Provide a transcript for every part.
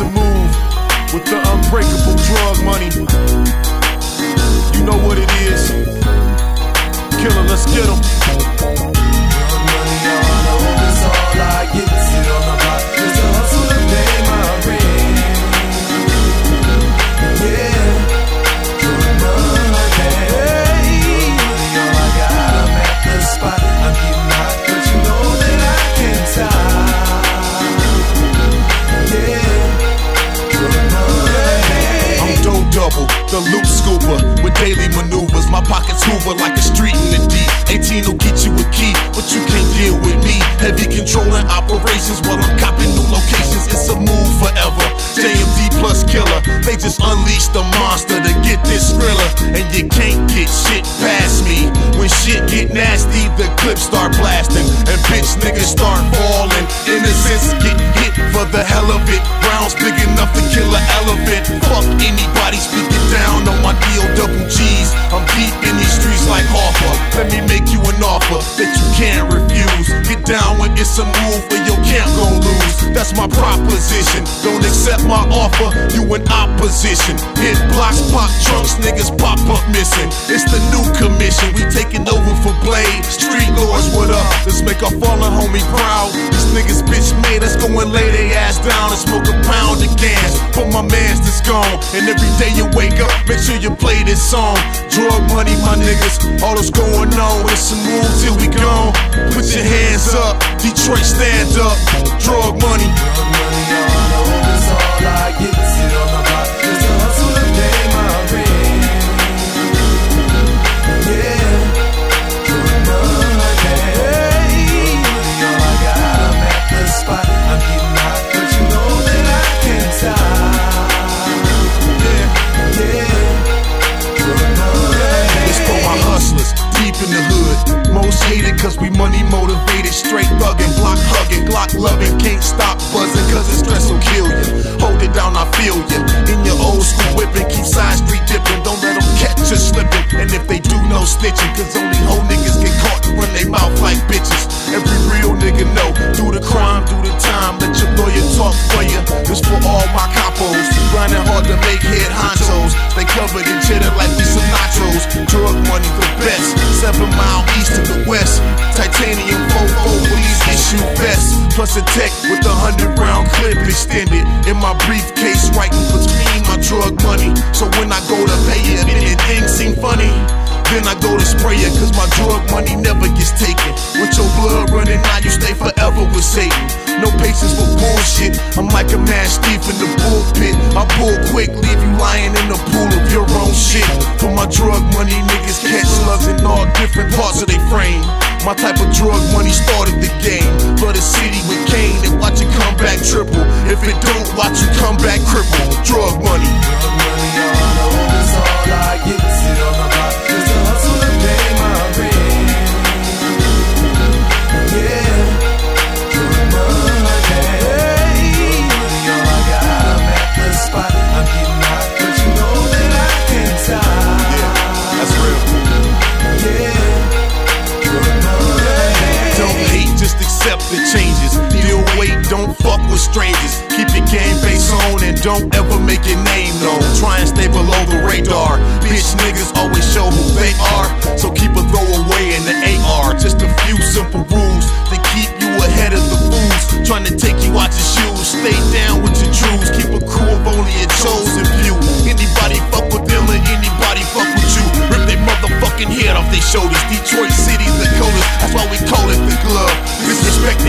A move with the unbreakable drug money. You know what it is. Killer, let's get 'em. The loop scooper with daily maneuvers. My pockets hoover like a street in the deep. 18 will get you a key, but you can't deal with me. Heavy controlling operations while I'm copping new locations. It's a move forever. JMD plus killer. They just unleashed a monster to get this thriller. And you can't get shit past me. When shit get nasty, the clips start blasting. And bitch niggas start falling. Innocents get hit for the hell of it. Browns big down when it's a move or your camp gon' lose. That's my proposition. Don't accept my offer, you in opposition. Hit blocks, pop trunks, niggas pop up missing. It's the new commission, we taking over for Blade. Street lords, what up? Let's make our fallen homie proud. These niggas bitch made us go and lay they ass down and smoke a pound gas. And every day you wake up, make sure you play this song. Drug money, my niggas, all that's going on. It's a move till we gone. Put your hands up, Detroit stand up. Drug money. Drug money, loving, can't stop buzzing cause the stress will kill you. Hold it down, I feel you. In your old school whipping, keep side street dipping, don't let them catch you slipping. And if they do, no snitching, cause only whole niggas get caught run they mouth like bitches. Every real nigga know, do the crime, do the time, let your lawyer talk for you. This for all my capos, grinding hard to make head honchos. They covered in cheddar plus a tech with a hundred round clip extended in my briefcase, in between my drug money. So when I go to pay it, anything seem funny. Then I go to spray it, cause my drug money never gets taken. With your blood running out, you stay forever with Satan. No patience for bullshit. I'm like a man Steve in the pulpit. I pull quick, leave you lying in the pool of your own shit. For my drug money, niggas catch slugs in all different parts of their frame. My type of drug money started the game. For the city with Kane and watch it come back triple. If it don't, watch you come back crippled. Drug money. Drug money, all I know is all I get. Strangers. Keep your game face on and don't ever make your name known. Try and stay below the radar. Bitch niggas always show who they are. So keep a throwaway in the AR. Just a few simple rules to keep you ahead of the fools. Trying to take you out your shoes. Stay down with your truths. Keep a crew of only a chosen few. Anybody fuck with them or anybody fuck with you. Rip their motherfucking head off their shoulders. Detroit City, coldest. That's why we call it the glove. Disrespect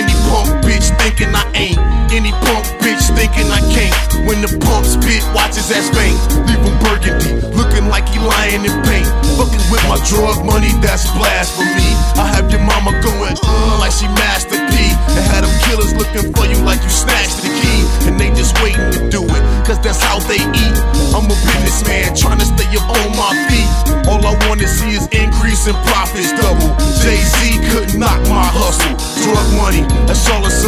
Any punk bitch thinking I ain't. Any punk bitch thinking I can't. When the pump spit, watch his ass faint. Drug money, that's blasphemy. I have your mama going, uh, like she Master P. And had them killers looking for you like you snatched the key. And they just waiting to do it, cause that's how they eat. I'm a businessman trying to stay up on my feet. All I wanna see is increase in profits double. Jay Z couldn't knock my hustle. Drug money, that's all it's